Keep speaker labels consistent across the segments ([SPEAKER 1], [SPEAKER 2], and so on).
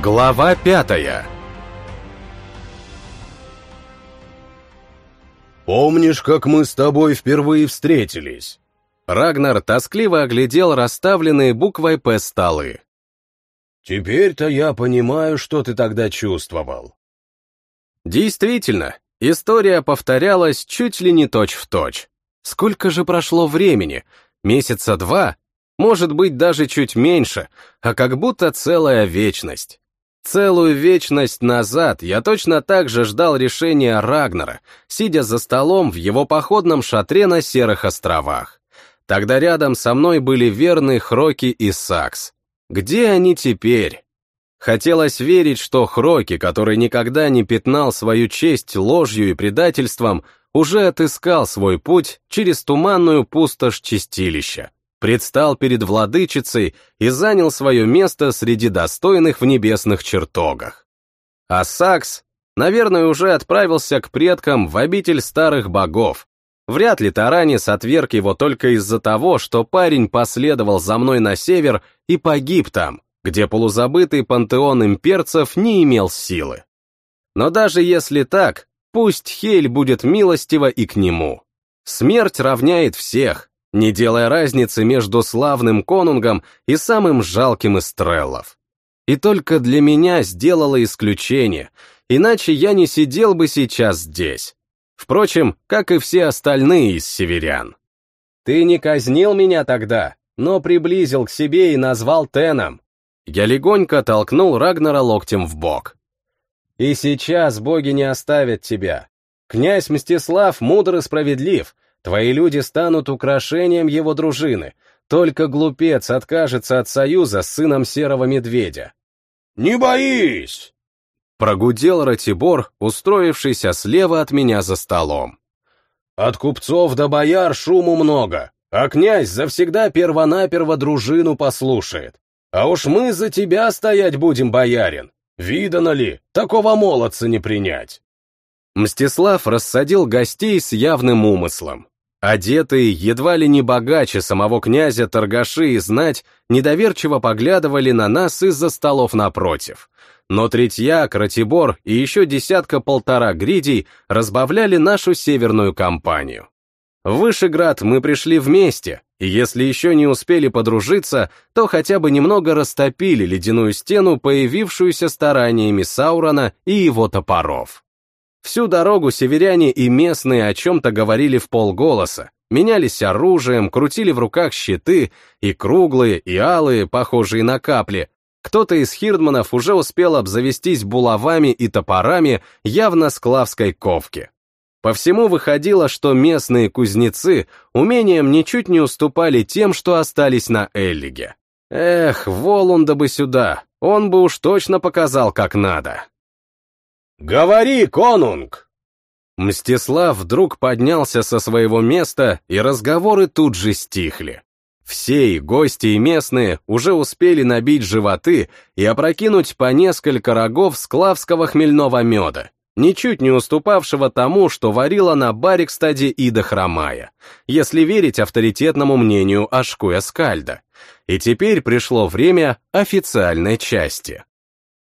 [SPEAKER 1] Глава пятая
[SPEAKER 2] «Помнишь, как мы с тобой впервые встретились?»
[SPEAKER 1] Рагнар тоскливо оглядел расставленные буквой «П» столы.
[SPEAKER 2] «Теперь-то я понимаю, что ты тогда чувствовал».
[SPEAKER 1] Действительно, история повторялась чуть ли не точь-в-точь. Сколько же прошло времени? Месяца два? Может быть, даже чуть меньше, а как будто целая вечность. Целую вечность назад я точно так же ждал решения Рагнара, сидя за столом в его походном шатре на Серых островах. Тогда рядом со мной были верный Хроки и Сакс. Где они теперь? Хотелось верить, что Хроки, который никогда не пятнал свою честь ложью и предательством, уже отыскал свой путь через туманную пустошь чистилища, предстал перед владычицей и занял свое место среди достойных в небесных чертогах. А Сакс, наверное, уже отправился к предкам в обитель старых богов. Вряд ли Таранис отверг его только из-за того, что парень последовал за мной на север и погиб там, где полузабытый пантеон имперцев не имел силы. Но даже если так, пусть Хель будет милостива и к нему. Смерть равняет всех, не делая разницы между славным конунгом и самым жалким из треллов. И только для меня сделала исключение, иначе я не сидел бы сейчас здесь. Впрочем, как и все остальные из северян. Ты не казнил меня тогда, но приблизил к себе и назвал Теном. Я легонько толкнул Рагнара локтем в бок. И сейчас боги не оставят тебя. Князь Мстислав мудр и справедлив, Твои люди станут украшением его дружины. Только глупец откажется от союза с сыном серого медведя.
[SPEAKER 2] «Не боись!»
[SPEAKER 1] Прогудел Ратибор, устроившийся слева от меня за столом.
[SPEAKER 2] «От купцов до бояр шуму много, а князь завсегда первонаперво дружину послушает. А уж мы за тебя стоять будем, боярин. Видано ли, такого молодца не принять?»
[SPEAKER 1] Мстислав рассадил гостей с явным умыслом. Одетые, едва ли не богаче самого князя торгаши и знать, недоверчиво поглядывали на нас из-за столов напротив. Но Третьяк, Ратибор и еще десятка-полтора гридей разбавляли нашу северную компанию. В Вышеград мы пришли вместе, и если еще не успели подружиться, то хотя бы немного растопили ледяную стену, появившуюся стараниями Саурона и его топоров. Всю дорогу северяне и местные о чем-то говорили в полголоса, менялись оружием, крутили в руках щиты, и круглые, и алые, похожие на капли. Кто-то из хирдманов уже успел обзавестись булавами и топорами явно с клавской ковки. По всему выходило, что местные кузнецы умением ничуть не уступали тем, что остались на Эллиге. Эх, Волунда бы сюда, он бы уж точно показал, как надо.
[SPEAKER 2] «Говори, конунг!»
[SPEAKER 1] Мстислав вдруг поднялся со своего места, и разговоры тут же стихли. Все, и гости, и местные, уже успели набить животы и опрокинуть по несколько рогов склавского хмельного меда, ничуть не уступавшего тому, что варила на Барикстаде Ида Хромая, если верить авторитетному мнению Ашкуя Скальда. И теперь пришло время официальной части.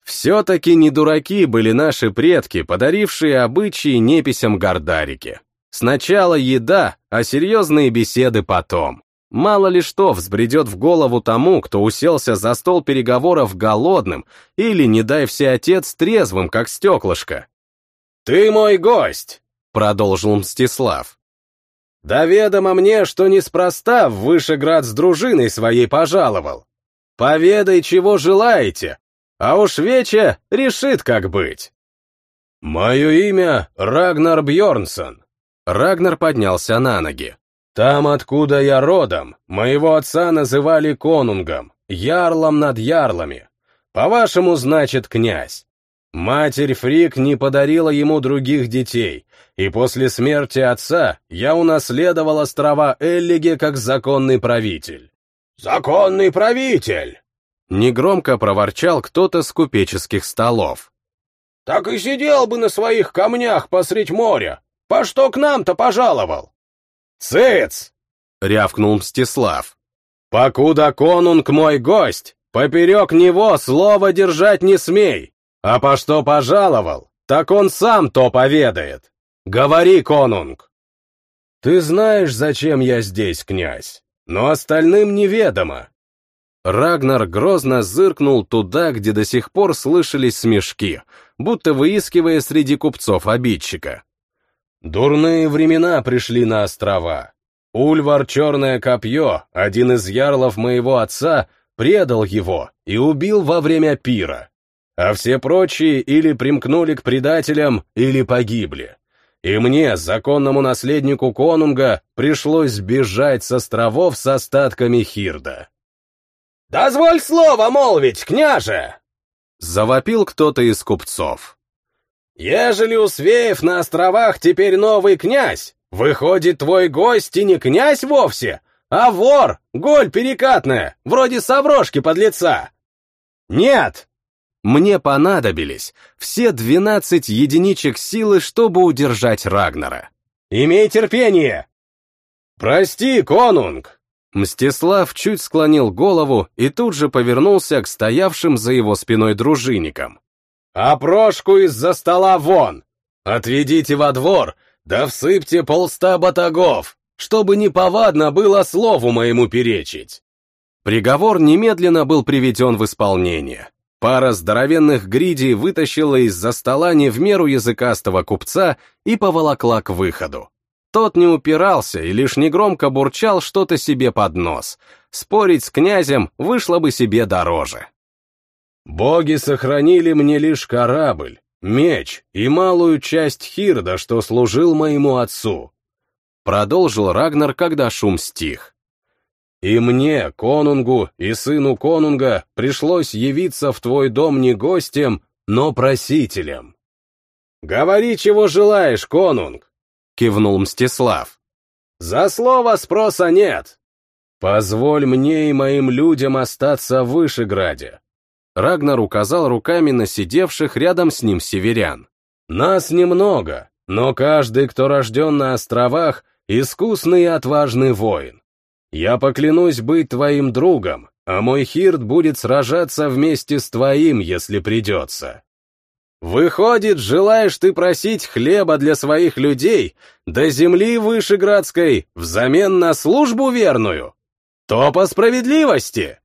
[SPEAKER 1] Все-таки не дураки были наши предки, подарившие обычаи неписям Гордарики. Сначала еда, а серьезные беседы потом. Мало ли что взбредет в голову тому, кто уселся за стол переговоров голодным или, не дай все отец, трезвым, как стеклышко.
[SPEAKER 2] «Ты мой гость!»
[SPEAKER 1] — продолжил Мстислав.
[SPEAKER 2] «Да ведомо мне, что неспроста в Вышеград с дружиной своей пожаловал. Поведай, чего желаете, а уж Вече решит, как быть. Мое имя Рагнар Бьорнсон.
[SPEAKER 1] Рагнар поднялся на ноги.
[SPEAKER 2] Там, откуда я родом, моего отца называли конунгом, ярлом над ярлами. По-вашему, значит, князь. Матерь Фрик не подарила ему других детей, и после смерти отца я унаследовал острова Эллиге как законный правитель. «Законный правитель!»
[SPEAKER 1] Негромко проворчал кто-то с купеческих столов.
[SPEAKER 2] «Так и сидел бы на своих камнях посредь моря. По что к нам-то пожаловал?» «Цыц!» — рявкнул Мстислав. «Покуда конунг мой гость, поперек него слово держать не смей, а по что пожаловал, так он сам то поведает. Говори, конунг. Ты знаешь, зачем я здесь, князь, но остальным неведомо. Рагнар грозно зыркнул туда, где до сих пор слышались смешки, будто выискивая среди купцов обидчика. Дурные времена пришли на острова. Ульвар Черное Копье, один из ярлов моего отца, предал его и убил во время пира. А все прочие или примкнули к предателям, или погибли. И мне, законному наследнику конунга, пришлось бежать с островов с остатками Хирда. «Дозволь слово молвить, княже!» Завопил кто-то из купцов. «Ежели у Свеев на островах теперь новый князь, выходит, твой гость и не князь вовсе, а вор, голь перекатная, вроде соврошки под лица!» «Нет!» Мне понадобились все двенадцать единичек силы, чтобы удержать Рагнара. «Имей терпение!» «Прости, конунг!» Мстислав чуть склонил голову и тут же повернулся к стоявшим за его спиной дружинникам. «А прошку из-за стола вон! Отведите во двор, да всыпьте полста батагов, чтобы неповадно было слову моему перечить!» Приговор немедленно был приведен в исполнение. Пара здоровенных гридей вытащила из-за стола не в меру языкастого купца и поволокла к выходу. Тот не упирался и лишь негромко бурчал что-то себе под нос. Спорить с князем вышло бы себе дороже. «Боги сохранили мне лишь корабль, меч и малую часть Хирда, что служил моему отцу», продолжил Рагнар, когда шум стих. И мне, конунгу и сыну конунга, пришлось явиться в твой дом не гостем, но просителем. «Говори, чего желаешь, конунг!» — кивнул Мстислав. «За слово спроса нет. Позволь мне и моим людям остаться в Вышеграде». Рагнар указал руками на сидевших рядом с ним северян. «Нас немного, но каждый, кто рожден на островах, искусный и отважный воин. Я поклянусь быть твоим другом, а мой Хирт будет сражаться вместе с твоим, если придется. Выходит, желаешь ты просить хлеба для своих людей, до земли Вышеградской, взамен на службу верную? То по справедливости!»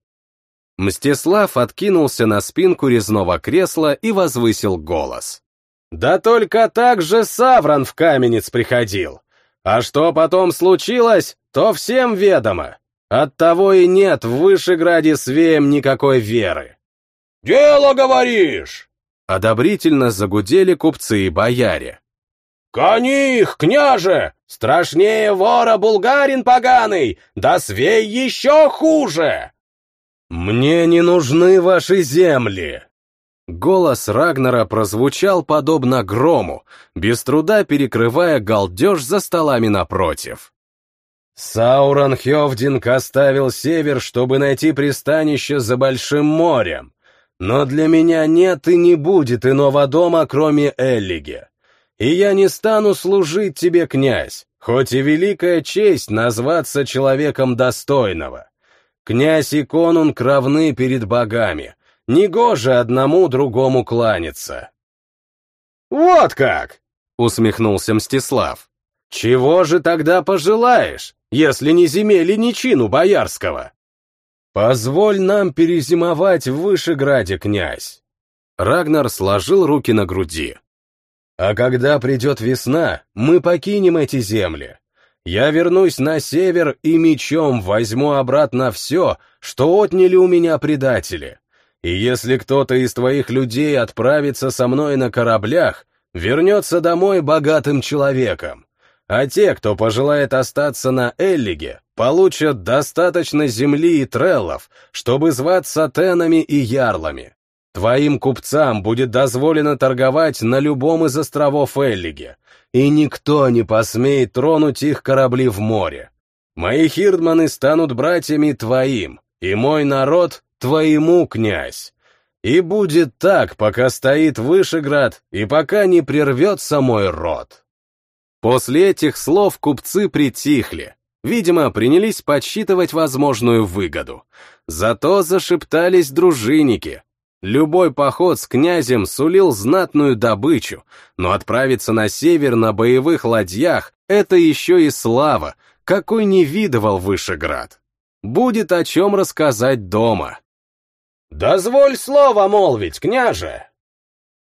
[SPEAKER 2] Мстислав откинулся на спинку резного кресла и возвысил голос. «Да только так же Савран в каменец приходил. А что потом случилось, то всем ведомо. Оттого и нет в Вышеграде Свеем никакой веры. «Дело говоришь!» Одобрительно загудели купцы и бояре. «Кони их, княже! Страшнее вора булгарин поганый, да свей еще хуже!» «Мне не нужны ваши земли!» Голос Рагнара прозвучал подобно грому, без труда перекрывая галдеж за столами напротив. Саурон Хевдинг оставил север, чтобы найти пристанище за Большим морем, но для меня нет и не будет иного дома, кроме Эллиги. И я не стану служить тебе, князь, хоть и великая честь назваться человеком достойного. Князь и конунг равны перед богами, Негоже одному другому кланяться. «Вот как!» — усмехнулся Мстислав. «Чего же тогда пожелаешь, если не земели ни чину боярского?» «Позволь нам перезимовать в Вышеграде, князь!» Рагнар сложил руки на груди. «А когда придет весна, мы покинем эти земли. Я вернусь на север и мечом возьму обратно все, что отняли у меня предатели. И если кто-то из твоих людей отправится со мной на кораблях, вернется домой богатым человеком. А те, кто пожелает остаться на Эллиге, получат достаточно земли и треллов, чтобы зваться тенами и ярлами. Твоим купцам будет дозволено торговать на любом из островов Эллиги, и никто не посмеет тронуть их корабли в море. Мои хирдманы станут братьями твоим, и мой народ твоему, князь. И будет так, пока стоит Вышеград и пока не прервется мой род. После этих слов купцы притихли,
[SPEAKER 1] Видимо, принялись подсчитывать возможную выгоду. Зато зашептались дружинники. Любой поход с князем сулил знатную добычу, но отправиться на север на боевых ладьях — это еще и слава, какой не видывал Вышеград. Будет о чем рассказать дома.
[SPEAKER 2] «Дозволь слово молвить, княже!»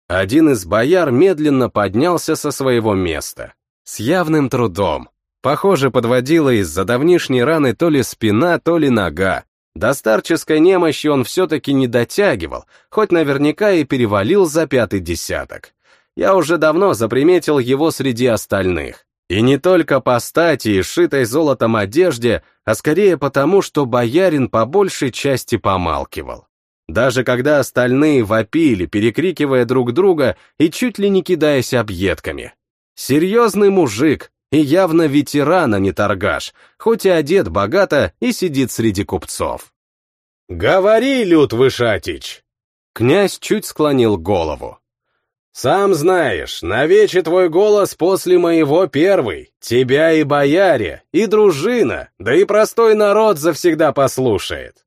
[SPEAKER 1] Один из бояр медленно поднялся со своего места. С явным трудом. Похоже, подводила из-за давнишней раны то ли спина, то ли нога. До старческой немощи он все-таки не дотягивал, хоть наверняка и перевалил за пятый десяток. Я уже давно заприметил его среди остальных. И не только по стати и шитой золотом одежде, а скорее потому, что боярин по большей части помалкивал. Даже когда остальные вопили, перекрикивая друг друга и чуть ли не кидаясь объедками. Серьезный мужик и явно ветеран, а не торгаш, хоть и одет богато и сидит среди купцов.
[SPEAKER 2] «Говори, Люд Вышатич!»
[SPEAKER 1] Князь чуть склонил голову.
[SPEAKER 2] «Сам знаешь, навече твой голос после моего первый, тебя и бояре, и дружина, да и простой народ завсегда послушает.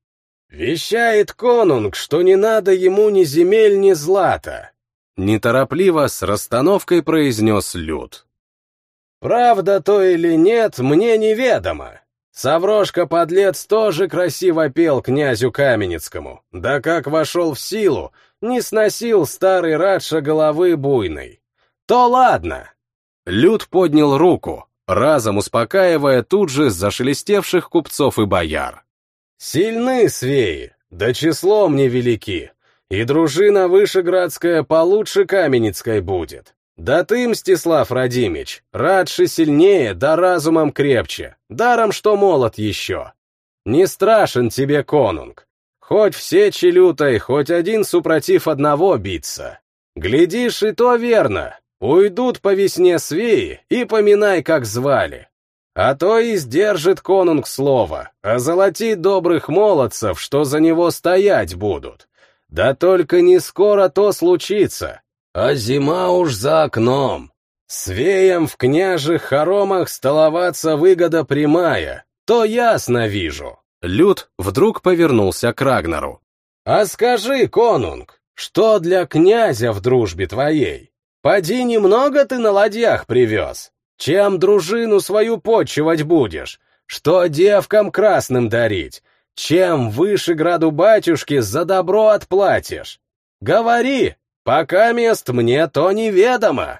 [SPEAKER 2] Вещает конунг, что не надо ему ни земель, ни злата.
[SPEAKER 1] Неторопливо с расстановкой произнес Люд.
[SPEAKER 2] Правда то или нет, мне неведомо. Саврошка-подлец тоже красиво пел князю Каменецкому, да как вошел в силу, не сносил старый Радша головы буйной. То ладно.
[SPEAKER 1] Люд поднял руку, разом успокаивая тут же зашелестевших купцов и бояр.
[SPEAKER 2] Сильны свеи, да числом невелики, и дружина вышеградская получше Каменецкой будет. Да ты, Мстислав Радимич, радше сильнее, да разумом крепче, даром что молод еще. Не страшен тебе конунг, хоть все челютой, хоть один супротив одного биться. Глядишь, и то верно, уйдут по весне свеи, и поминай, как звали. А то и сдержит конунг слово, а золотит добрых молодцев, что за него стоять будут. Да только не скоро то случится, а зима уж за окном. Свеям в княжих хоромах столоваться выгода прямая, то ясно вижу.
[SPEAKER 1] Люд вдруг повернулся к Рагнару.
[SPEAKER 2] «А скажи, конунг, что для князя в дружбе твоей? Поди немного ты на ладьях привез?» Чем дружину свою почивать будешь? Что девкам красным дарить? Чем выше граду батюшки за добро отплатишь? Говори, пока мест мне то неведомо.